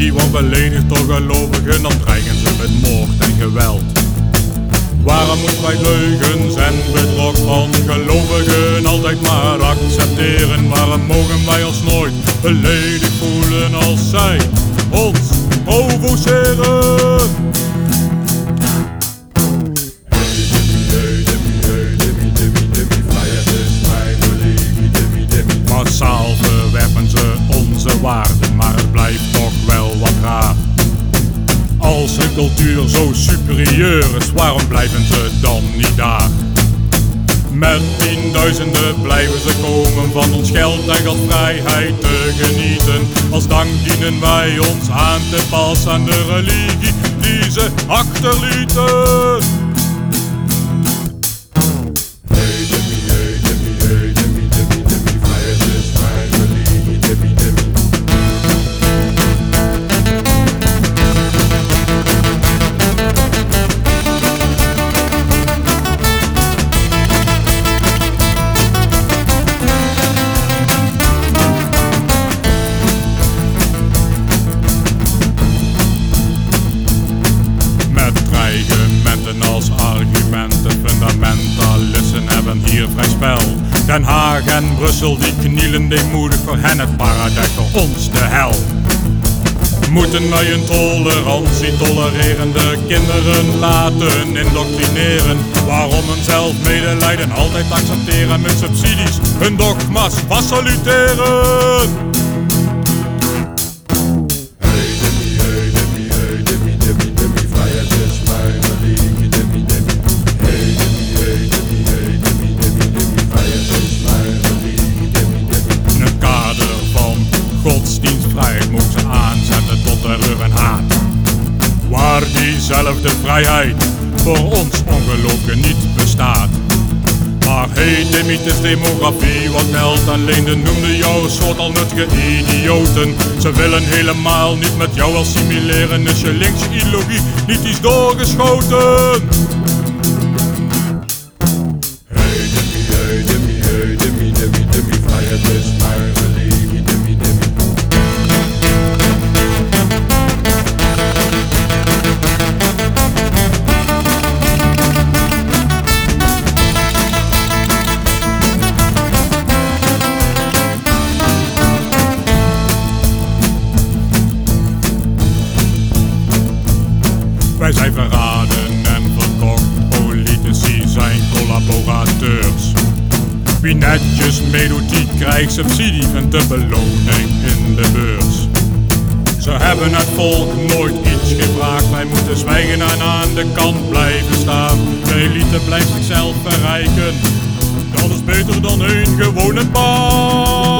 religie wordt beledigd door gelovigen, dan dreigen ze met moord en geweld. Waarom moeten wij leugens en bedrog van gelovigen altijd maar accepteren? Waarom mogen wij ons nooit beledigd voelen als zij ons provoceren? Massaal verwerpen ze onze waarden, Hun cultuur zo superieur is, waarom blijven ze dan niet daar? Met tienduizenden blijven ze komen van ons geld en gastvrijheid te genieten. Als dank dienen wij ons aan te passen aan de religie die ze achterlieten. Den Haag en Brussel die knielen deemoedig voor hen het paradijs, voor ons de hel. Moeten wij een tolerantie tolererende kinderen laten indoctrineren? Waarom een zelfmedelijden altijd accepteren met subsidies, hun dogma's faciliteren? Waar diezelfde vrijheid voor ons ongelooflijk niet bestaat. Maar hey, Demiet is demografie, wat meldt alleen de noemde jouw soort al nuttige idioten. Ze willen helemaal niet met jou assimileren, is je linkse ideologie niet iets doorgeschoten. Wij zijn verraden en verkocht, politici zijn collaborateurs. Wie netjes meedoet, die krijgt subsidie, vindt de beloning in de beurs. Ze hebben het volk nooit iets gevraagd, wij moeten zwijgen en aan de kant blijven staan. De elite blijft zichzelf verrijken, dat is beter dan een gewone baan.